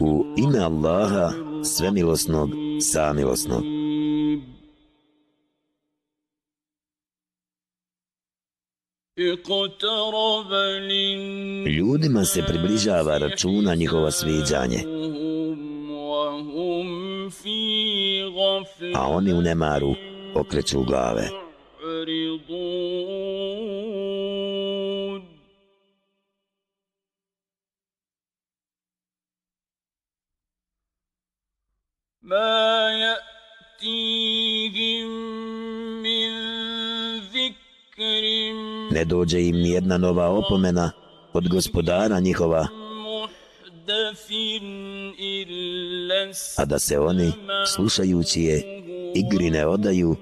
U ime Allaha, svemilosnog, samilosnog. Ljudima se približava računa njihova sviđanje. A oni u nemaru okreću glave. ما يأتيهم من ذكر Ne dođe im nijedna nova opomena od gospodara njihova, a da se oni, slušajući je, igri ne odaju,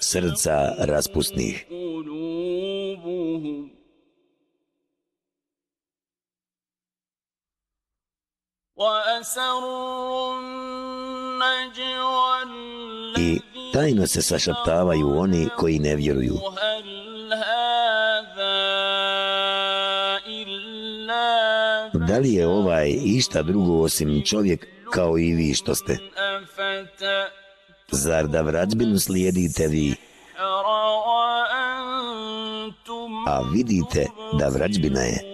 srca raspustnih. I tajno se sašaptavaju oni koji ne vjeruju. Da li je ovaj išta drugo osim čovjek kao i vi što ste? Zar da vrađbinu slijedite vi? A vidite da vrađbina je.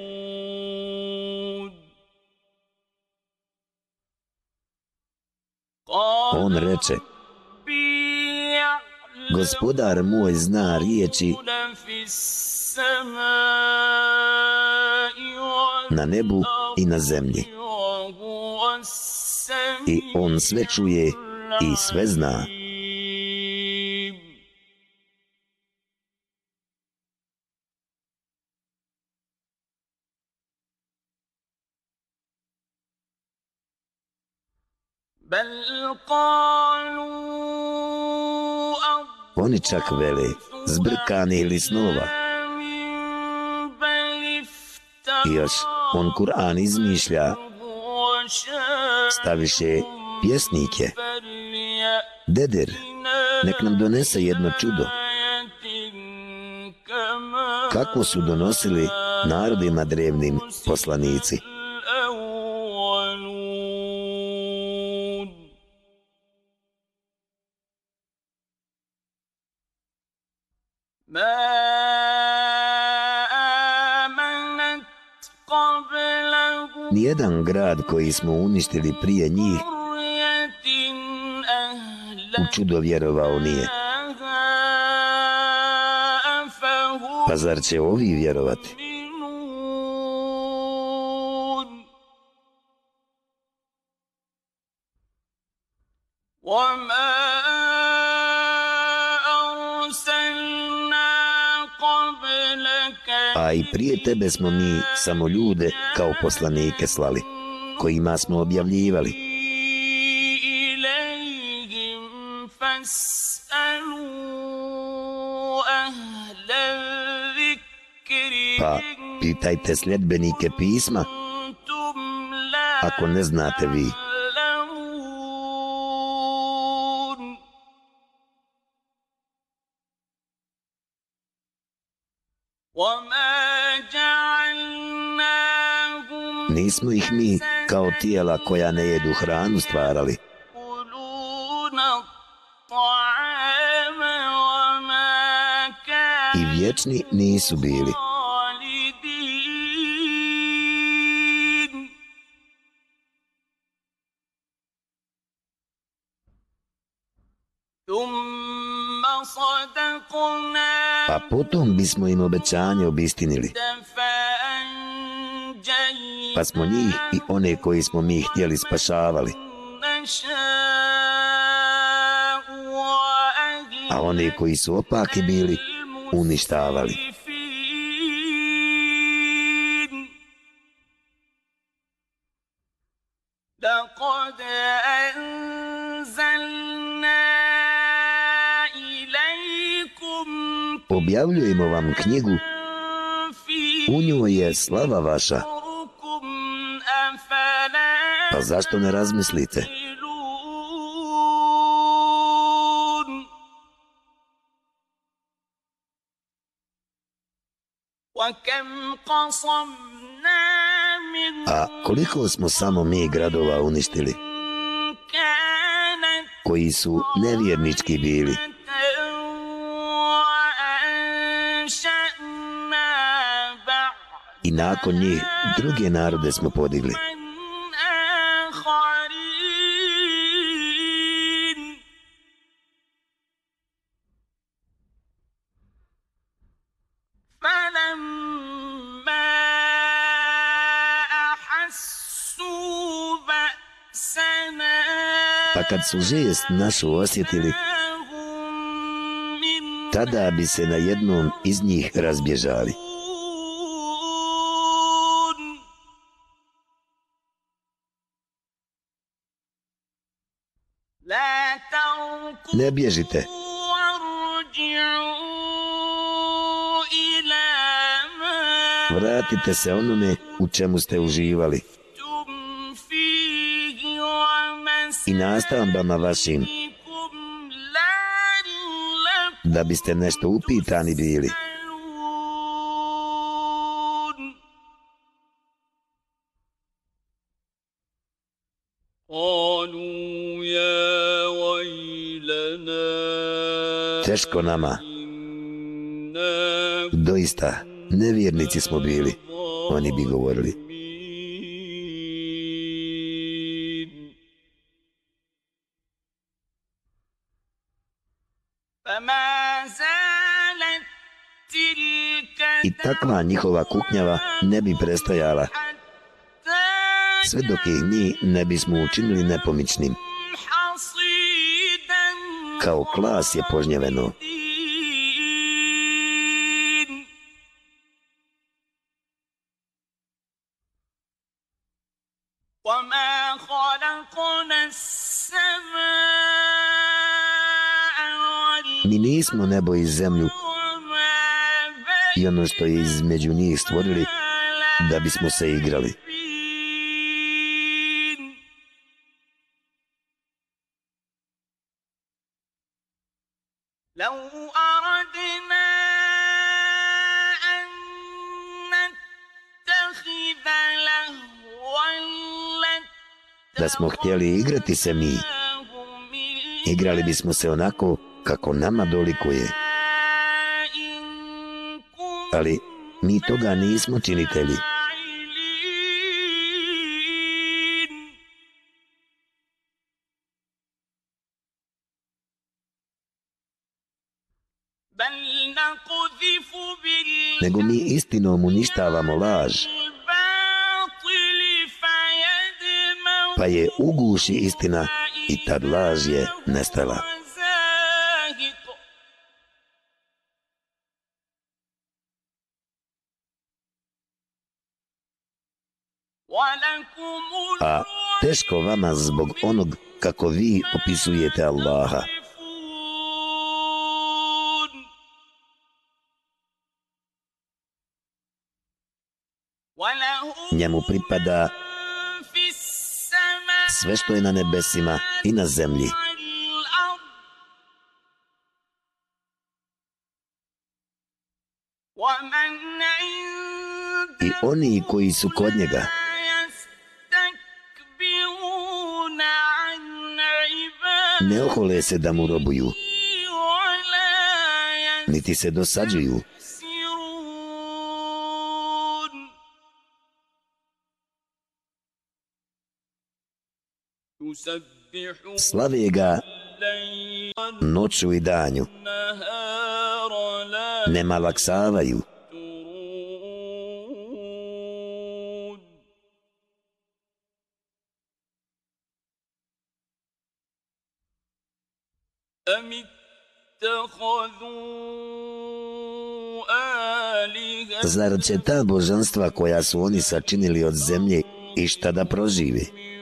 On reče, gospodar moj zna riječi na nebu i na zemlji. I on sve čuje i sve zna. Oni čak vele, zbrkani ili snova. I još on Kur'an izmišlja, staviše pjesnike. Dedir, nek nam donese jedno čudo. Kako su donosili narodima drevnim poslanici? Nijedan grad koji smo uništili prije njih u čudo vjerovao nije. Pa zar će ovi vjerovati? A i prije tebe smo mi samo ljude kao poslanike slali, kojima smo objavljivali. Pa pitajte sljedbenike pisma, ako ne znate vi. Nismo ih mi kao tijela koja ne jedu hranu stvarali. I vječni nisu bili. Pa potom bismo im obećanje obistinili. Pa smo njih i one koji smo mi htjeli spašavali. A one koji su opaki bili, uništavali. Objavljujemo vam knjigu, u njoj je slava vaša. Pa zašto ne razmislite? A koliko smo samo mi gradova uništili? Koji su nevjernički bili? I nakon njih druge narode smo podigli. Su žest našu osjetili, tada bi se na jednom iz njih razbježali. Ne bježite. Vratite se onome u čemu ste uživali. I nastavbama vašim da biste nešto upitani bili. teško nama. Doista, nevjernici smo bili, oni bi govorili. Takva njihova kuknjava ne bi prestajala, sve dok ih mi ne bismo učinili nepomičnim. Kao klas je požnjeveno. Mi nismo nebo i zemlju i ono što je između njih stvorili da bismo se igrali. Da smo htjeli igrati se mi, igrali bismo se onako kako nama dolikuje. Ali mi toga nismo činitelji. nego mi istinom uništavamo laž. Pa je uguši istina i tad laž je nestala. Teško vama zbog onog kako vi opisujete Allaha. njemu pripada sve što je na nebesima i na zemlji. I oni koji su kod njega ne ohole se da mu robuju, niti se dosađuju. Slave ga noću i danju. Ne malaksavaju. Zar će ta božanstva koja su oni sačinili od zemlje i šta da proživi?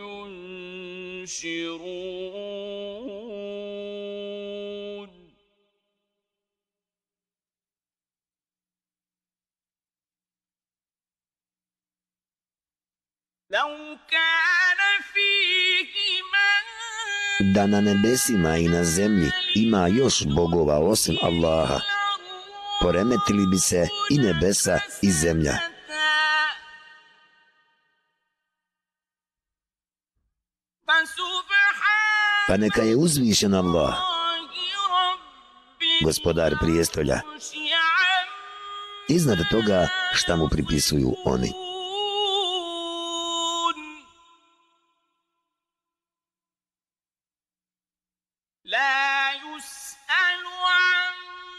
Da na nebesima i na zemlji ima još bogova osim Allaha, poremetili bi se i nebesa i zemlja. Pa neka je uzvišen Allah, gospodar prijestolja, iznad toga šta mu pripisuju oni.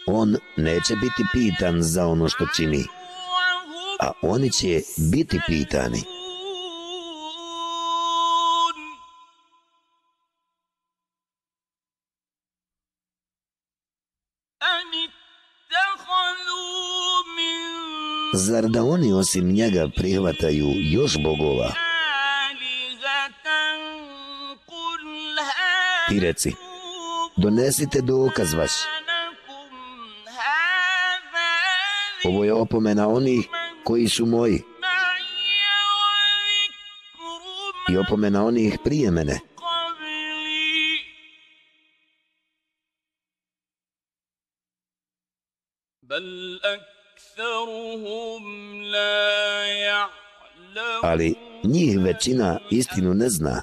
On neće biti pitan za ono što čini, a oni će biti pitani. Zar da oni osim njega prihvataju još bogova? Ti reci, donesite dokaz vaš. Ovo je opomena onih koji su moji. I opomena onih prije mene. Ali njih većina istinu ne zna,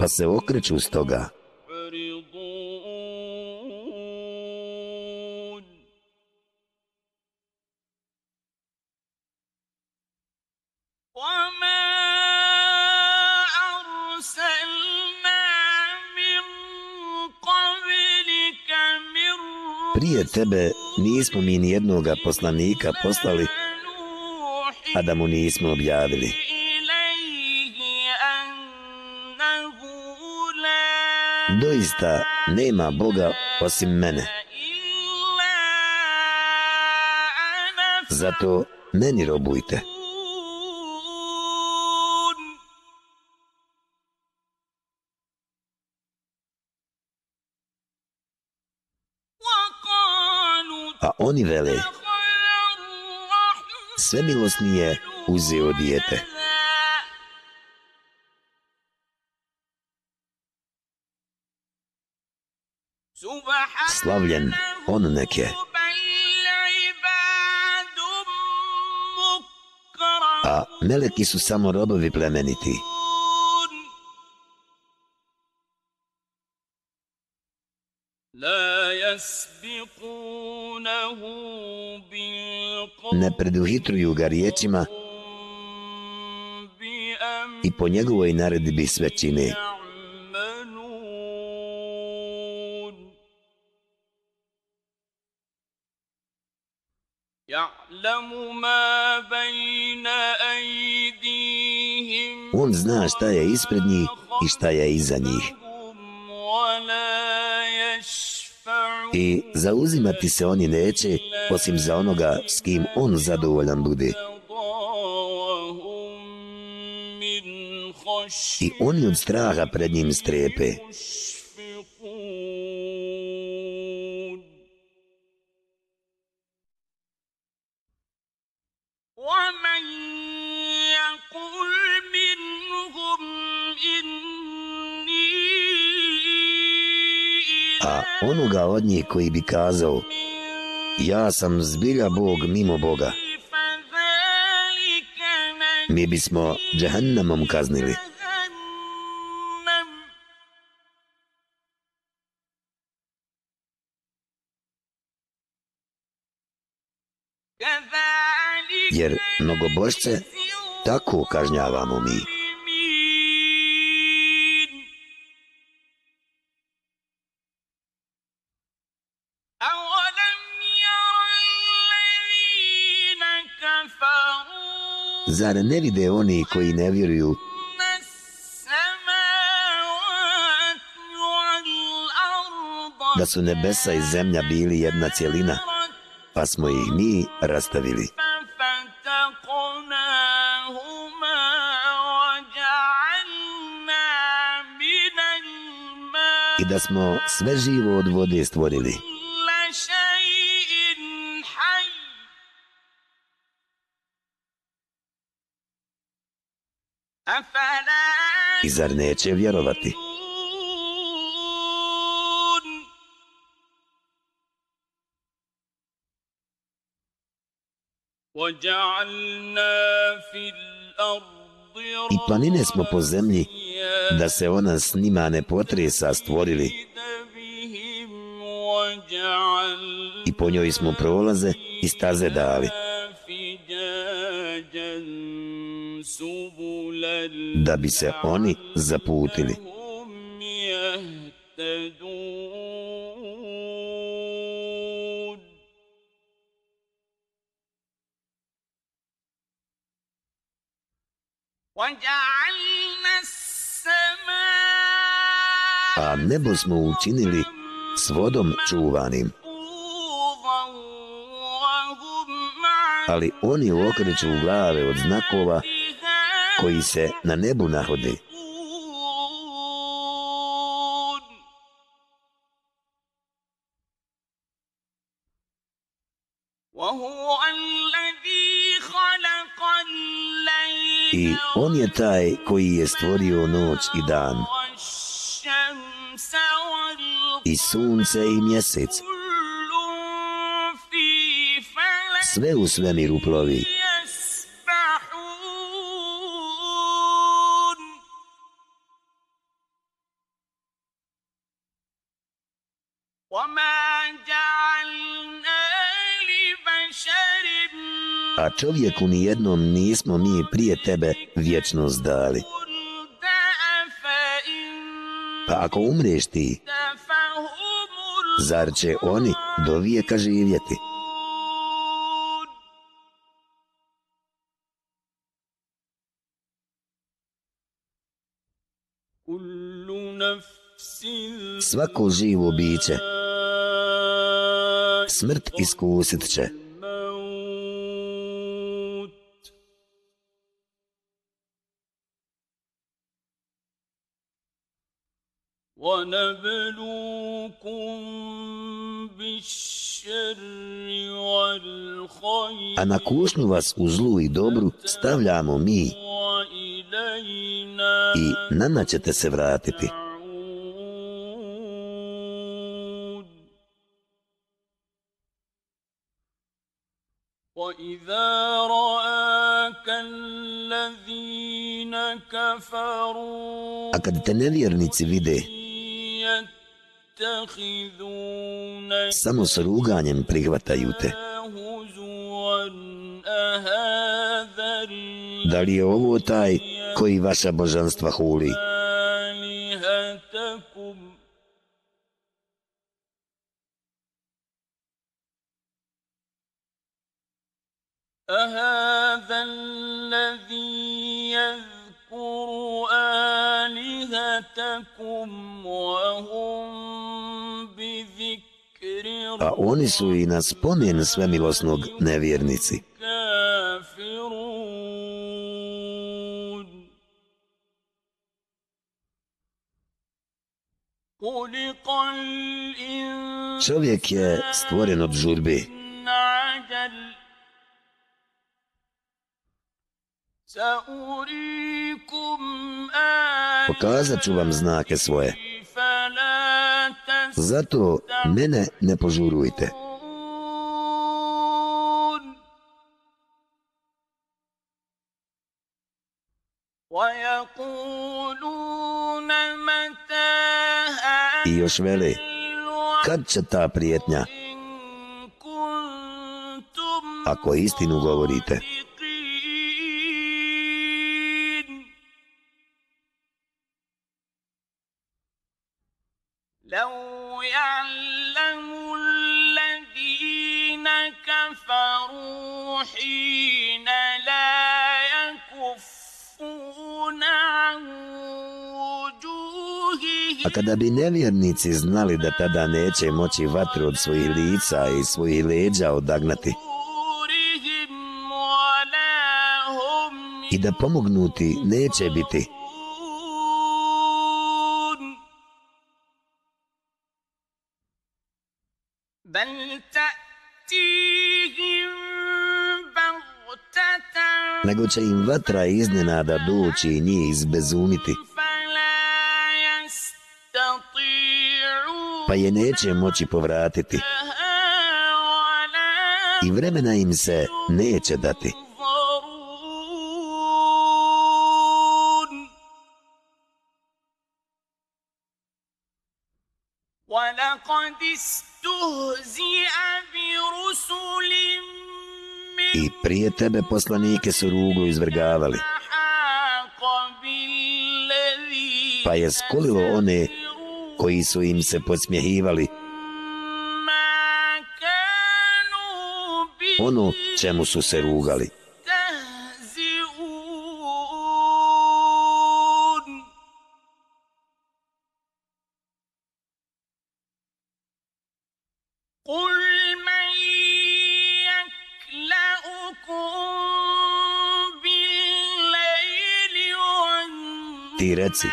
pa se okreću s toga. Tebe nismo mi nijednoga poslanika poslali, a da mu nismo objavili. Doista nema Boga osim mene. Zato meni robujte. A oni vele, sve milosnije uzeo dijete. Slavljen on neke. A meleki su samo robovi plemeniti. Ne preduhitruju ga riječima i po njegovoj naredbi sve čine. On zna šta je ispred njih i šta je iza njih. I zauzimati se oni neće, osim za onoga s kim on zadovoljan bude. I oni od straha pred njim strepe. Onoga od njih koji bi kazao Ja sam zbilja Bog mimo Boga Mi bismo džahannamom kaznili Jer mnogobožce tako kažnjavamo mi. Zar ne vide oni koji ne vjeruju da su nebesa i zemlja bili jedna cjelina, pa smo ih mi rastavili. I da smo sve živo od vode stvorili. i zar neće vjerovati? I planine smo po zemlji, da se ona snimane potresa stvorili. I po njoj smo prolaze i staze dali. Da bi se oni zaputili. A nebo smo učinili s vodom čuvanim. Ali oni okreću glave od znakova koji se na nebu nahode. I on je taj koji je stvorio noć i dan. I sunce i mjesec. Sve u svemiru plovi. Čovjeku ni jednom nismo mi prije tebe vječnost dali. Pa ako umreš ti, zar će oni do vijeka živjeti? Svako živo biće smrt iskusit će. A na kušnju vas u zlu i dobru stavljamo mi i nama ćete se vratiti. A kad te nevjernici vide, samo s ruganjem prihvataju te. Da li je ovo taj koji vaša božanstva huli? أهذا الذي يذكر آلهتكم وهم a oni su i na spomen svemilosnog nevjernici. Čovjek je stvoren od žurbi. Pokazat ću vam znake svoje. Zato mene ne požurujte. I još veli, kad će ta prijetnja? Ako istinu govorite. A kada bi nevjernici znali da tada neće moći vatru od svojih lica i svojih leđa odagnati i da pomognuti neće biti, nego će im vatra iznenada doći i njih izbezumiti. Pa je neće moći povratiti. i vremena im se neće dati. I prije tebe poslanike su ruglu izvrgavali. Pa je skolilo one koji su im se podsmjehivali ono čemu su se rugali. Reci,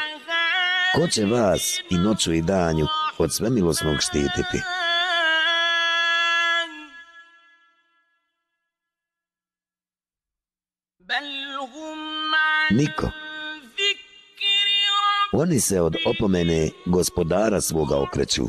ko će vas i noću i danju od svemilosnog štititi? Niko. Oni se od opomene gospodara svoga okreću.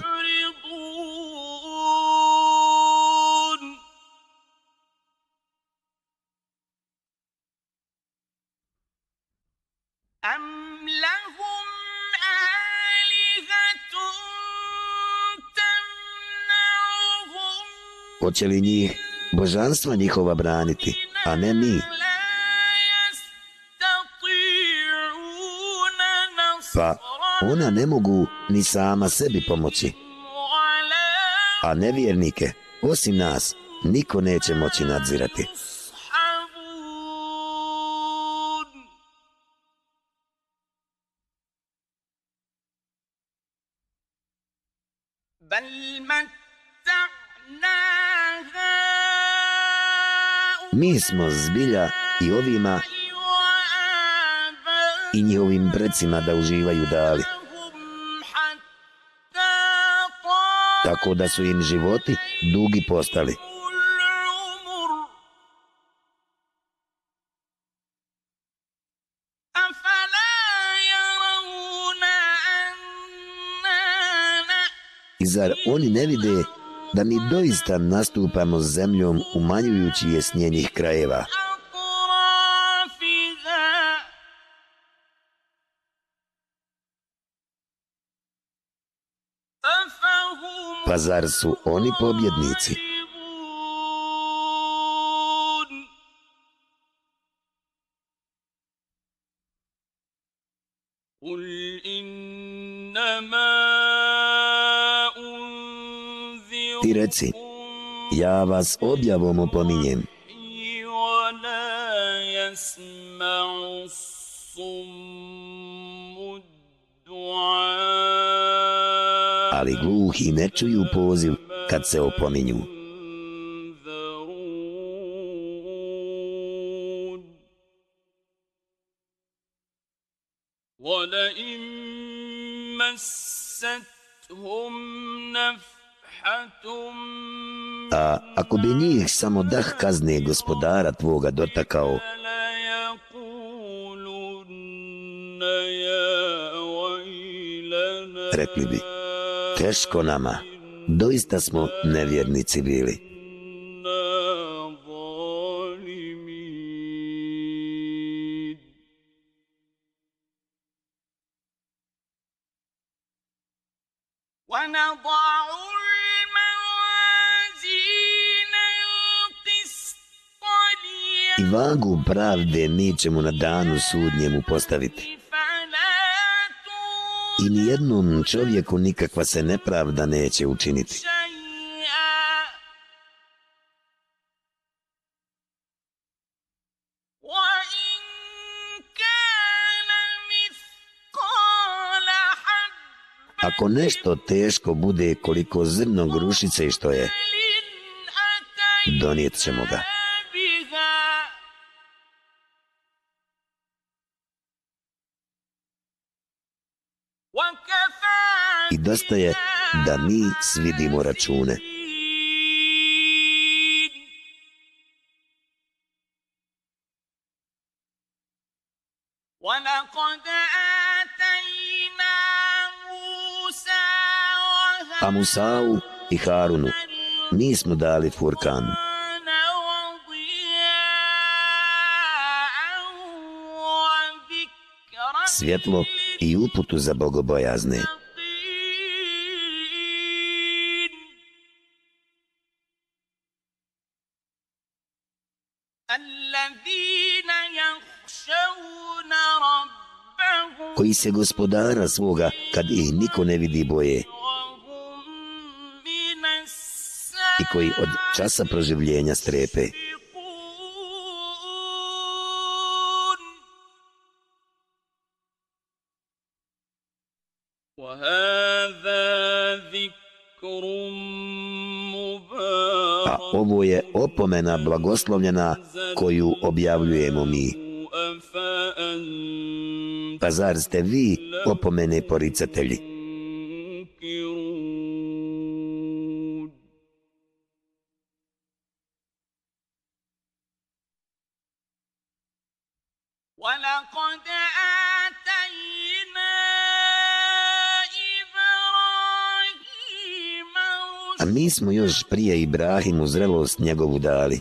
Hoće li njih božanstva njihova braniti, a ne mi? Pa ona ne mogu ni sama sebi pomoći. A nevjernike, osim nas, niko neće moći nadzirati. Smo zbilja i ovima i njihovim predcima da uživaju dali. Tako da su im životi dugi postali. I zar oni ne vide da mi doista nastupamo zemljom umanjujući je s njenih krajeva? Pa zar su oni pobjednici? Ti reci, ja vas objavom opominjem. ali gluhi ne čuju poziv kad se opominju. A bi njih samo dah kazne gospodara tvoga dotakao, rekli bi, teško nama, doista smo nevjernici bili. Pravde mi ćemo na danu sudnjemu postaviti. I nijednom čovjeku nikakva se nepravda neće učiniti. Ako nešto teško bude koliko zrno grušice i što je, donijet ćemo ga. dosta je da mi svidimo račune. A Musa'u i Harunu mi smo dali furkan. Svjetlo i uputu za bogobojazne. Koji se gospodara svoga kad ih niko ne vidi boje i koji od časa proživljenja strepe. A ovo je opomena blagoslovljena koju objavljujemo mi. Pa zar ste vi opomene poricatelji? A mi smo još prije Ibrahimu zrelost njegovu dali.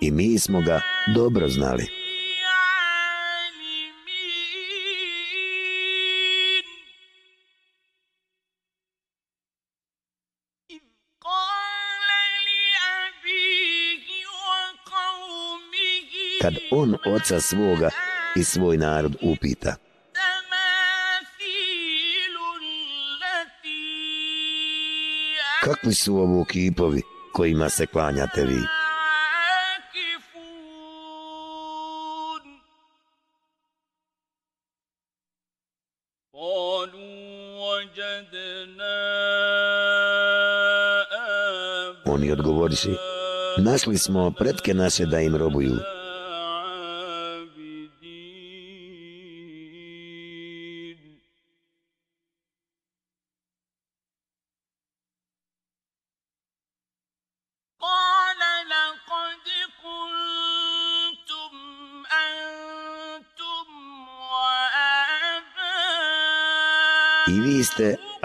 I mi smo ga dobro znali. Kad on oca svoga i svoj narod upita. Kakvi su ovo kipovi kojima se klanjate vi? Oni odgovoriši, našli smo pretke naše da im robuju.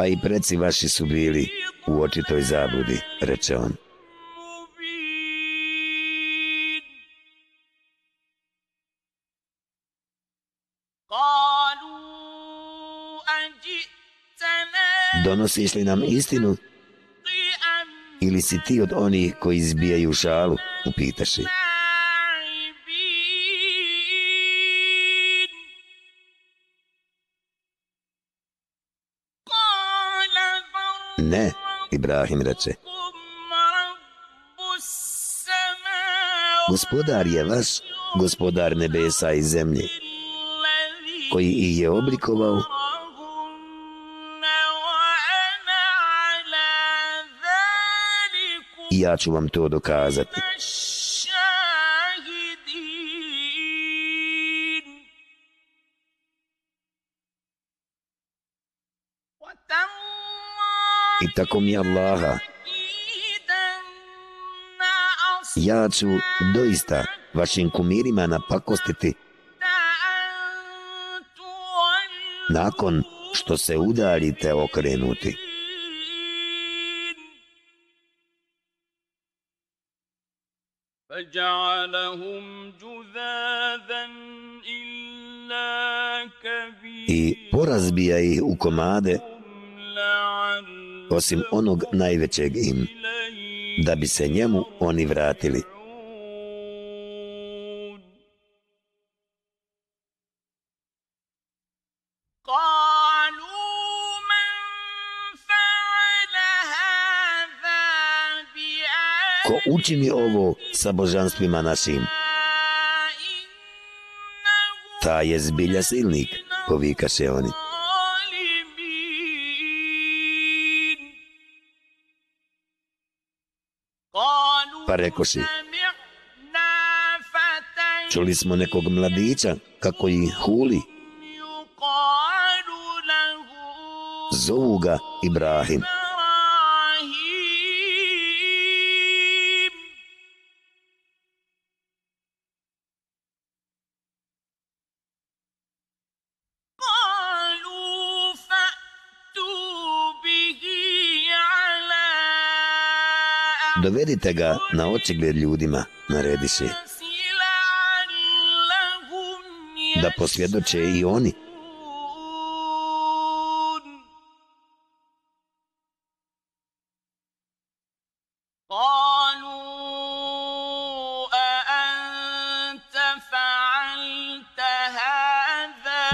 A i preci vaši su bili u očitoj zabludi, reče on. Donosiš li nam istinu ili si ti od onih koji izbijaju šalu, upitaši. Ne, Ibrahim reče. Gospodar je vaš, gospodar nebesa i zemlje, koji ih je oblikovao i ja ću vam to dokazati. I tako mi Allaha, ja ću doista vašim kumirima napakostiti nakon što se udarite okrenuti. I porazbija ih u komade osim onog najvećeg im, da bi se njemu oni vratili. Ko učini ovo sa božanstvima našim? Ta je zbilja silnik, povikaše oni. Pa rekoši Čuli smo nekog mladića kako ih huli. Zovu ga Ibrahim. Dovedite ga na očigled ljudima, narediše. da posvjedoče i oni.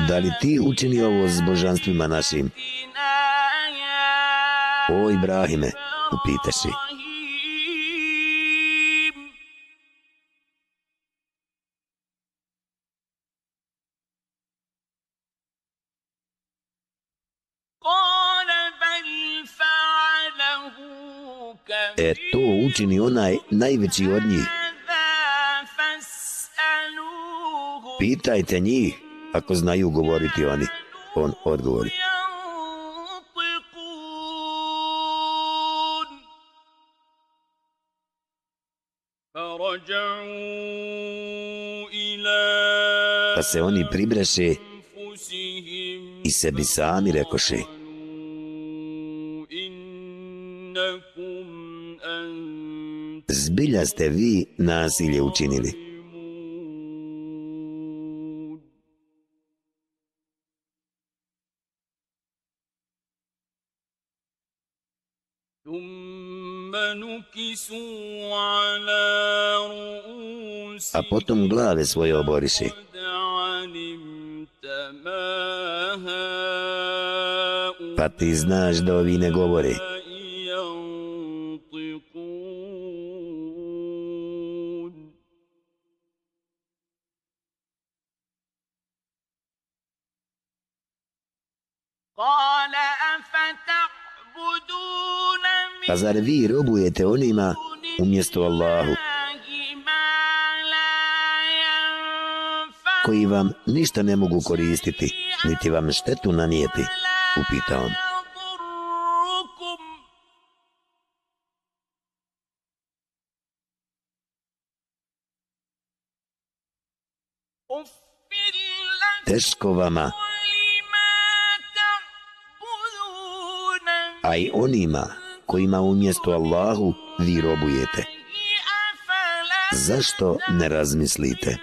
Da li ti učini ovo s božanstvima našim? O Ibrahime, upitaši. Učini onaj najveći od njih. Pitajte njih ako znaju govoriti oni. On odgovori. Pa se oni pribreše i sebi sami rekoše. Zbilja ste vi nasilje učinili. a potom glave svoje oboriši. Pa ti znaš da ovi ne govori. Pa zar vi robujete onima umjesto Allahu? koji vam ništa ne mogu koristiti, niti vam štetu nanijeti, upitao on. Teško vama, a i onima kojima umjesto Allahu vi robujete. Zašto ne razmislite?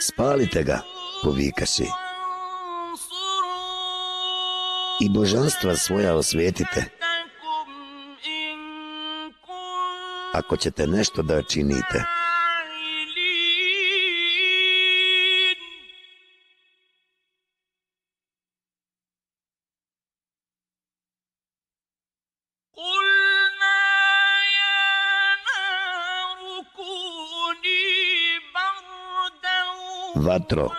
spalite ga, povikaši. I božanstva svoja osvetite. Ako ćete nešto da činite. Vatro,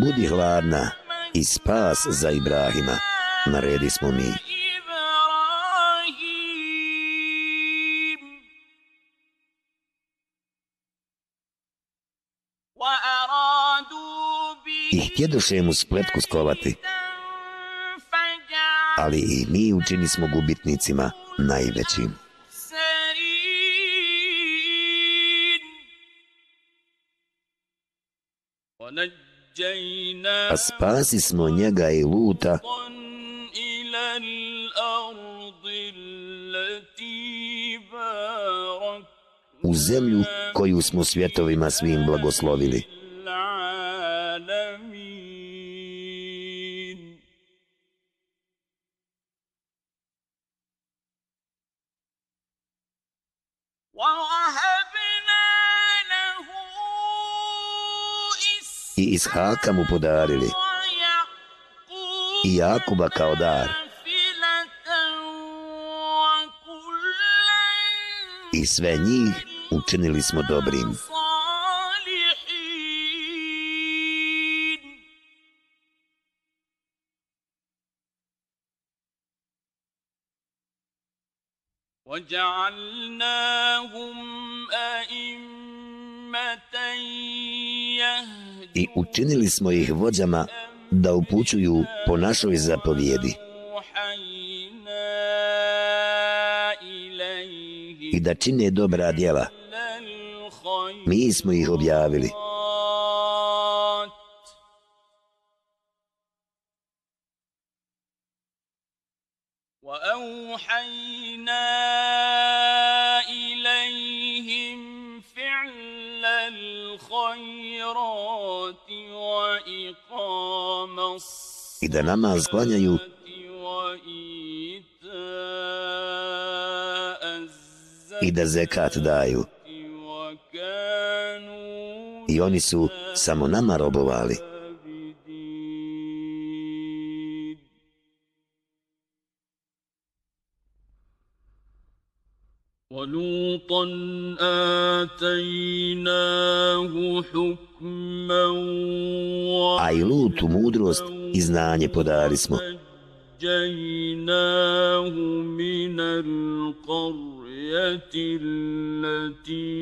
budi hladna i spas za Ibrahima, naredi smo mi. I htjedoše mu spletku skovati, ali i mi učini smo gubitnicima najvećim. A spasi smo njega i luta u zemlju koju smo svjetovima svim blagoslovili. I Ishaka mu podarili i Jakuba kao dar i sve njih učinili smo dobrim. I učinili smo ih vođama da upućuju po našoj zapovjedi i da čine dobra djela. Mi smo ih objavili. I da namaz sklanjaju i da zekat daju. I oni su samo nama robovali. A i lutu mudrost i znanje podari smo.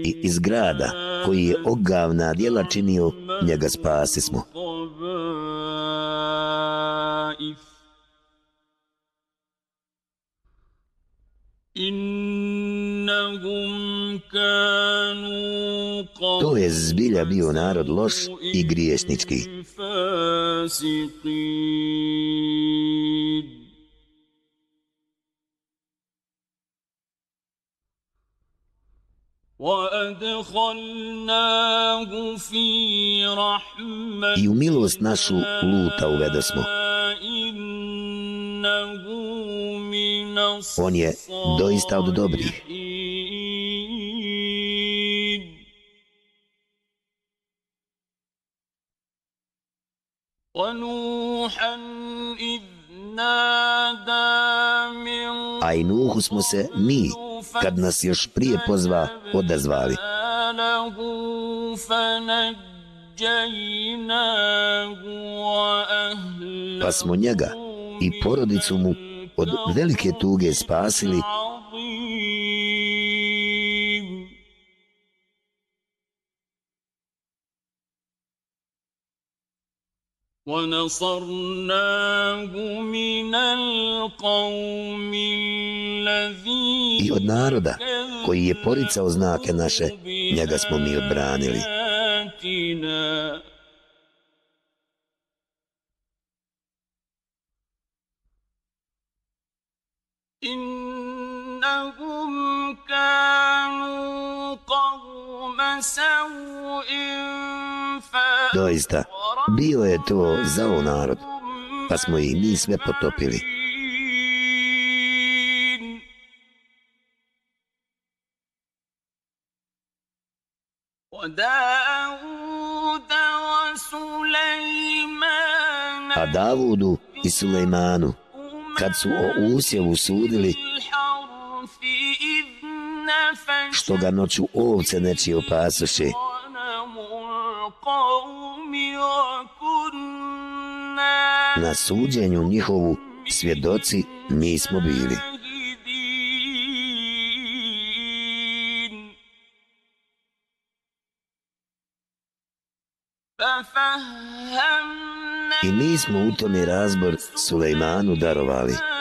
I iz grada koji je ogavna djela činio, njega spasi smo. To je zbilja bio narod loš i grijesnički. I u milost našu luta uvede smo. On je doista od dobrih. A i Nuhu smo se mi, kad nas još prije pozva, odazvali. Pa smo njega i porodicu mu od velike tuge spasili I od naroda koji je poricao znake naše, njega smo mi odbranili. Doista, bio je to zao narod, pa smo ih mi sve potopili. A Davudu i Sulejmanu, kad su o usjevu sudili, što ga noću ovce nečije opasoše, na suđenju njihovu svjedoci mi smo bili. I mi smo u tome razbor Sulejmanu darovali.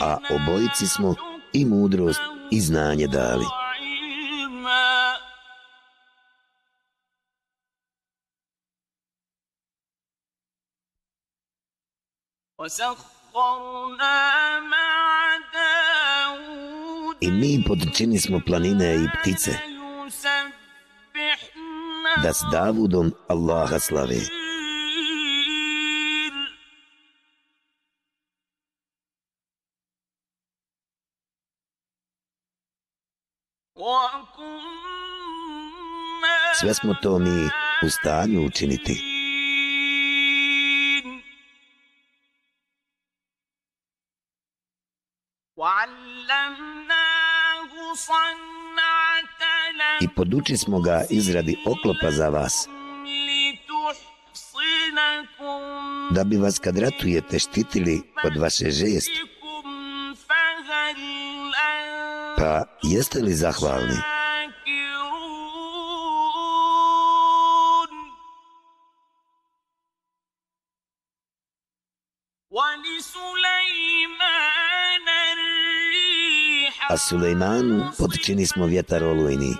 A obojici smo i mudrost i znanje dali. I mi podčini smo planine i ptice da s Davudom Allaha slave. Sve smo to mi u stanju učiniti. I poduči smo ga izradi oklopa za vas. Da bi vas kad ratujete štitili od vaše žesti. Pa jeste li zahvalni? A Sulejmanu podčini smo vjetar olujni,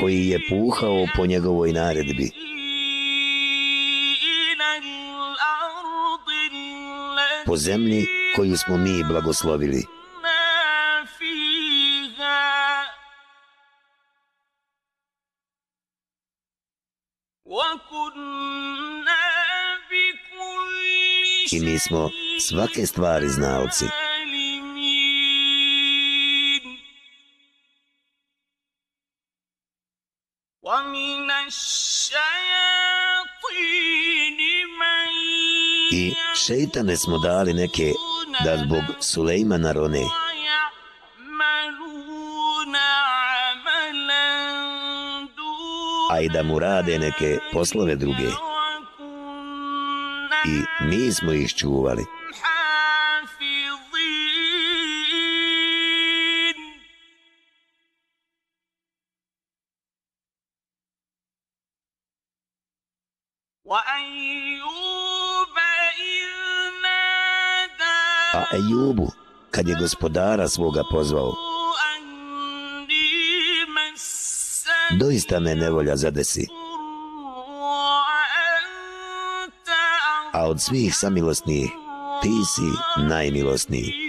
koji je puhao po njegovoj naredbi. po zemlji koju smo mi blagoslovili. I mi smo svake stvari znalci. I šeitane smo dali neke da zbog Sulejmana rone. A i da mu rade neke poslove druge. I mi smo ih čuvali. A Ejubu, kad je gospodara svoga pozvao, doista me nevolja zadesi. A od svih samilostnijih, ti si najmilostniji.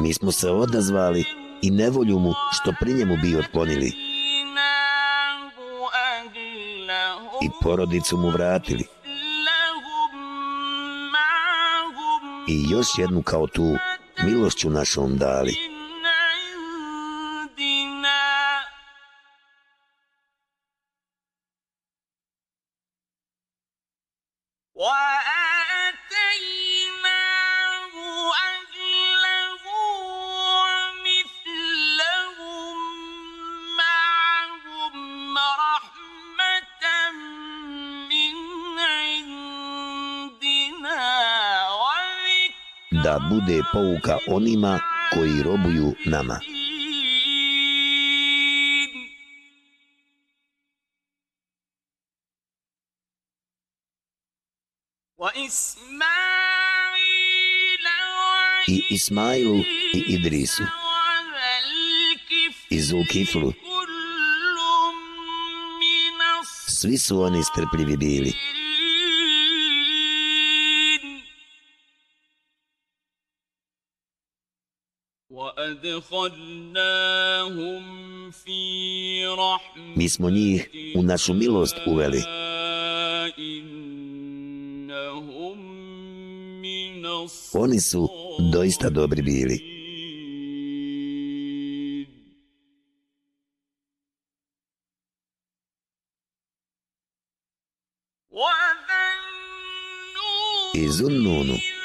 Mi smo se odazvali i nevolju mu što pri njemu bi otklonili. I porodicu mu vratili. I još jednu kao tu milošću našom dali. Pouka onima koji robuju nama. I Ismailu i Idrisu i Zulkiflu svi su oni strpljivi bili. Mi smo njih u našu milost uveli. Oni su doista dobri bili. I Zunnunu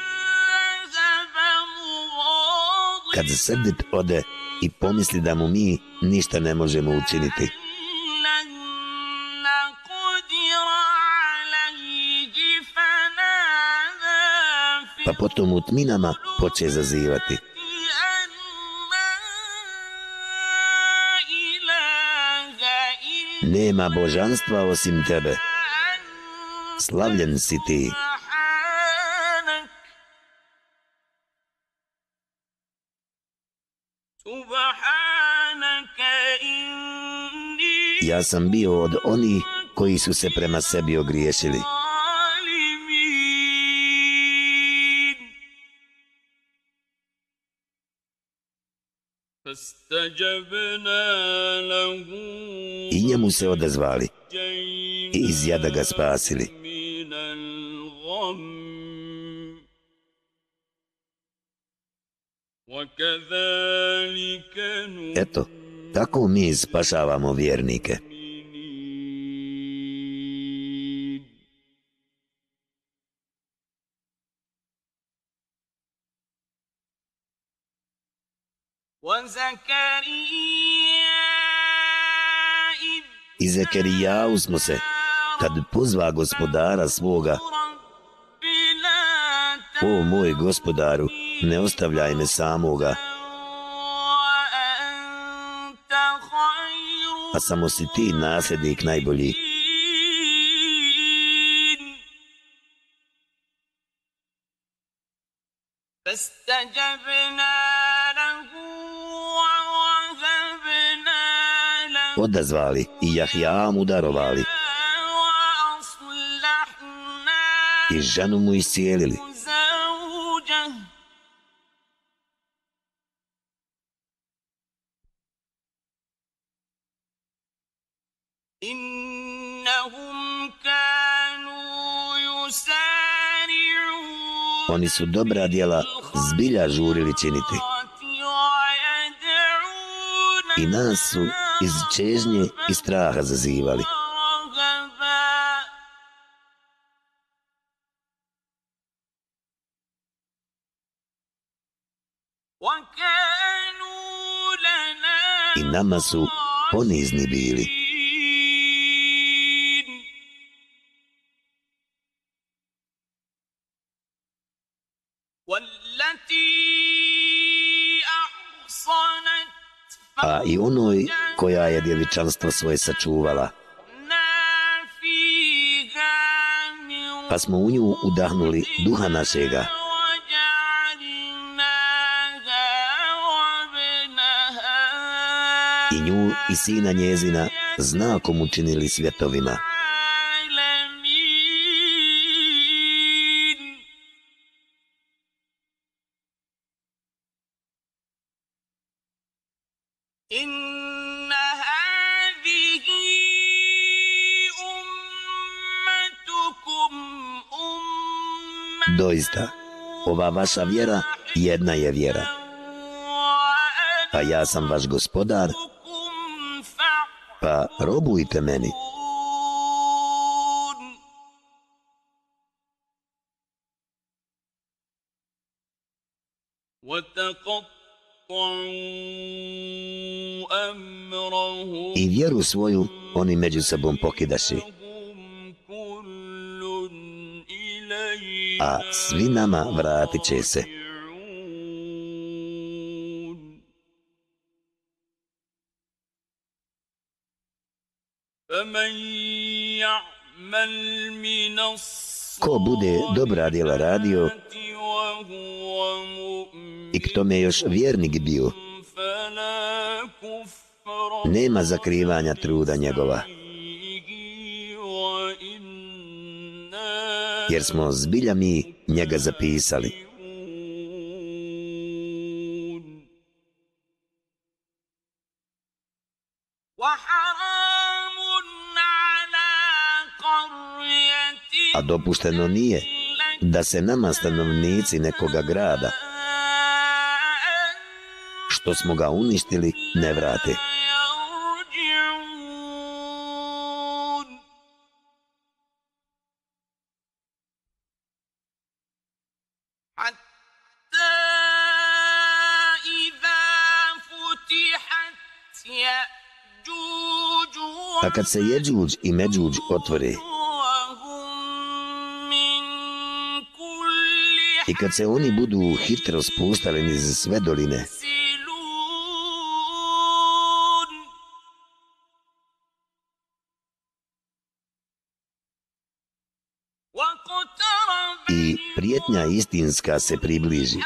kad srdit ode i pomisli da mu mi ništa ne možemo učiniti. Pa potom u tminama poče zazivati. Nema božanstva osim tebe. Slavljen si ti. Ja sam bio od onih koji su se prema sebi ogriješili. I njemu se odazvali i iz jada ga spasili. Eto, tako mi spašavamo vjernike. I Zekerijavu smo se, kad pozva gospodara svoga, O moj gospodaru, ne ostavljaj me samoga, a samo si ti nasljednik najbolji. Odazvali i Jahja mu darovali i ženu mu iscijelili. Oni su dobra djela zbilja žurili činiti. I nas su iz čežnje i straha zazivali. I nama su ponizni bili. I onoj koja je djevičanstvo svoje sačuvala. Pa smo u nju udahnuli duha našega. I nju i sina njezina znakom učinili svjetovima. Doista, ova vaša vjera jedna je vjera. A ja sam vaš gospodar, pa robujte meni. I vjeru svoju oni među sobom pokidaši. A svi nama vratit će se. Ko bude dobra djela radio i k tome još vjernik bio, nema zakrivanja truda njegova. Jer smo zbilja mi njega zapisali. A dopušteno nije da se nama stanovnici nekoga grada, što smo ga uništili, ne vrate. Kad se Jeđuđ i Međuđ otvore. I kad se oni budu hitro spustali niz sve doline, i prijetnja istinska se približi,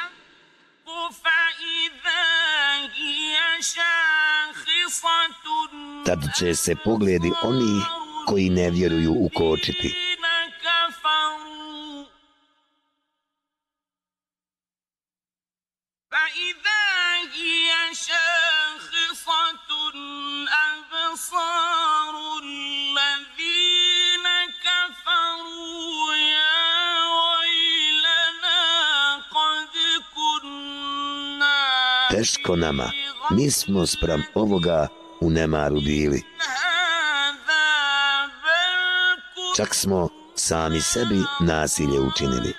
tad će se pogledi oni koji ne vjeruju u kočiti. Teško nama, mi smo sprem ovoga u nemaru bili. Čak smo sami sebi nasilje učinili.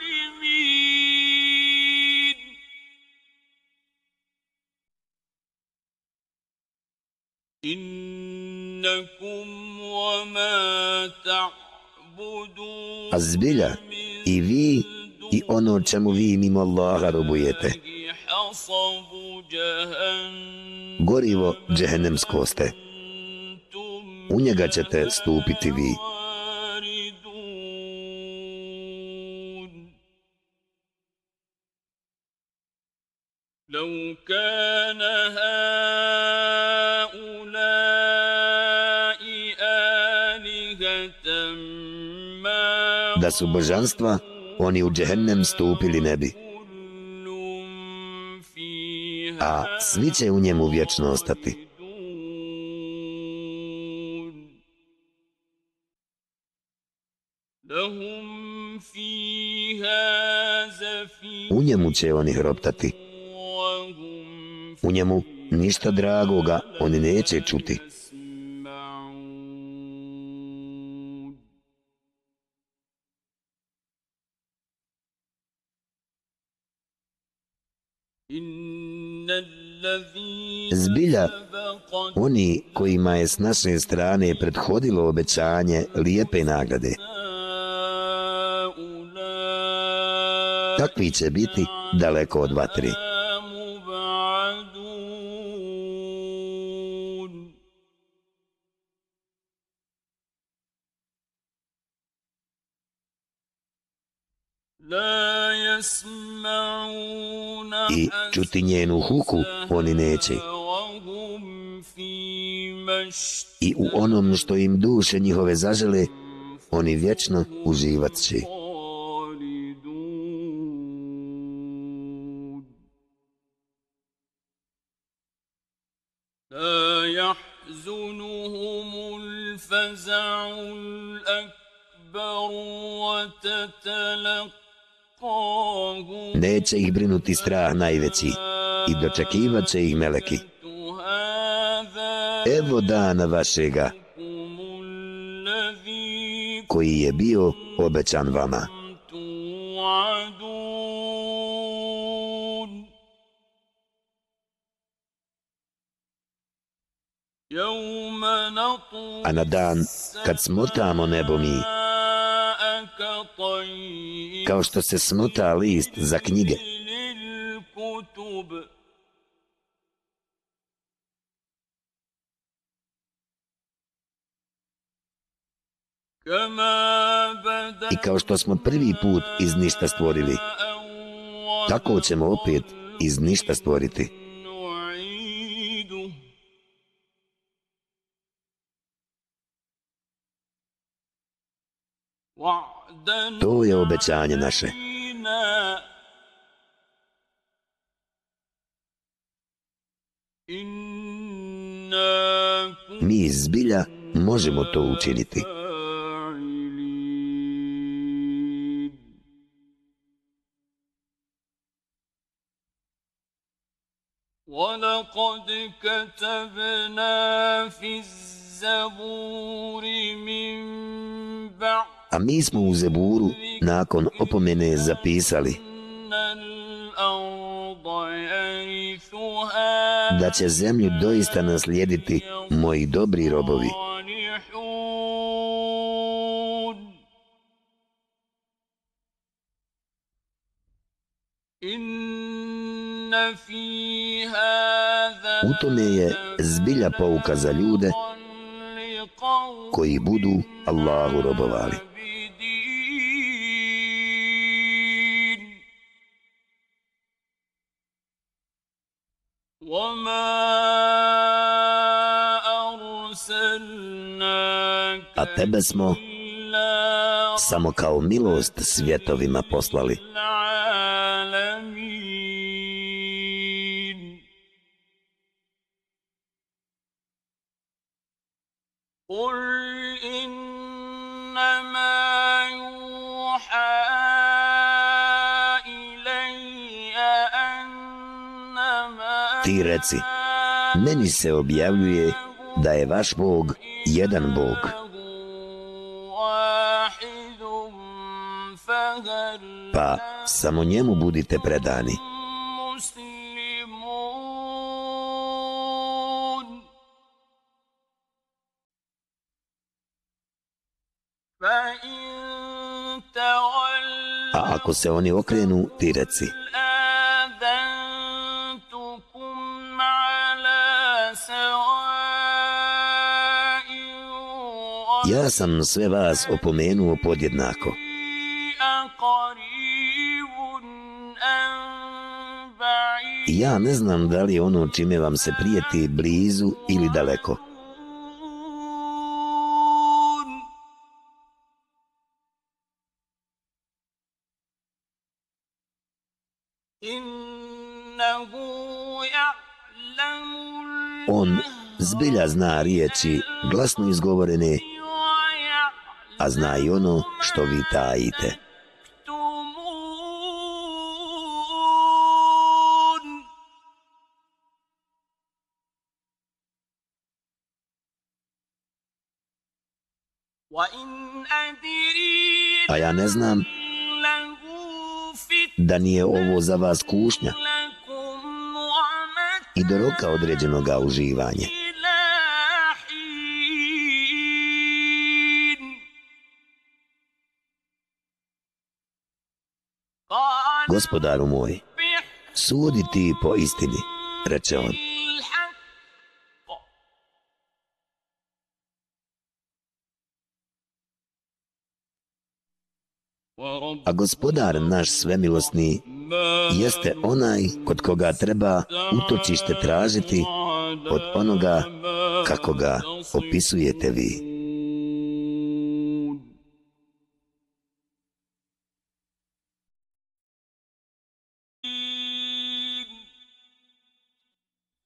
A zbilja i vi i ono čemu vi mimo Allaha robujete gorivo džehennemsko ste. U njega ćete stupiti vi. لو كان هؤلاء آلهة ما Da su božanstva, oni u džehennem stupili ne bi, كل فيها a svi će u njemu vječno ostati. U njemu će oni hroptati. U njemu ništa dragoga oni neće čuti. Zbilja, oni kojima je s naše strane prethodilo obećanje lijepe nagrade. Takvi će biti daleko od vatri. I čuti njenu huku oni neće. وهم فيما I u onom što im duše njihove zažele, oni vječno uživat će. خالدون لا يحزنهم الفزع الأكبر وتتلقاهم Neće ih brinuti strah najveći i dočekivat će ih meleki. Evo dana vašega koji je bio obećan vama. A na dan kad smotamo nebo mi, kao što se smuta list za knjige. I kao što smo prvi put iz ništa stvorili, tako ćemo opet iz ništa stvoriti. Wow. To je obećanje naše. علينا إنا Mi zbilja možemo to učiniti. فاعلين ولقد كتبنا في الزبور من بعد a mi smo u Zeburu nakon opomene zapisali da će zemlju doista naslijediti moji dobri robovi. U tome je zbilja pouka za ljude koji budu Allahu robovali. A tebe smo إلا samo kao milost svjetovima poslali. العالمين قل إنما يوحى ti reci, meni se objavljuje da je vaš Bog jedan Bog. Pa samo njemu budite predani. A ako se oni okrenu, ti reci, Ja sam sve vas opomenuo podjednako. Ja ne znam da li ono čime vam se prijeti blizu ili daleko. On zbilja zna riječi glasno izgovorene a zna i ono što vi tajite. A ja ne znam da nije ovo za vas kušnja i do roka određenoga uživanje. gospodaru moj, sudi ti po istini, reče on. A gospodar naš svemilosni jeste onaj kod koga treba utočište tražiti od onoga kako ga opisujete vi.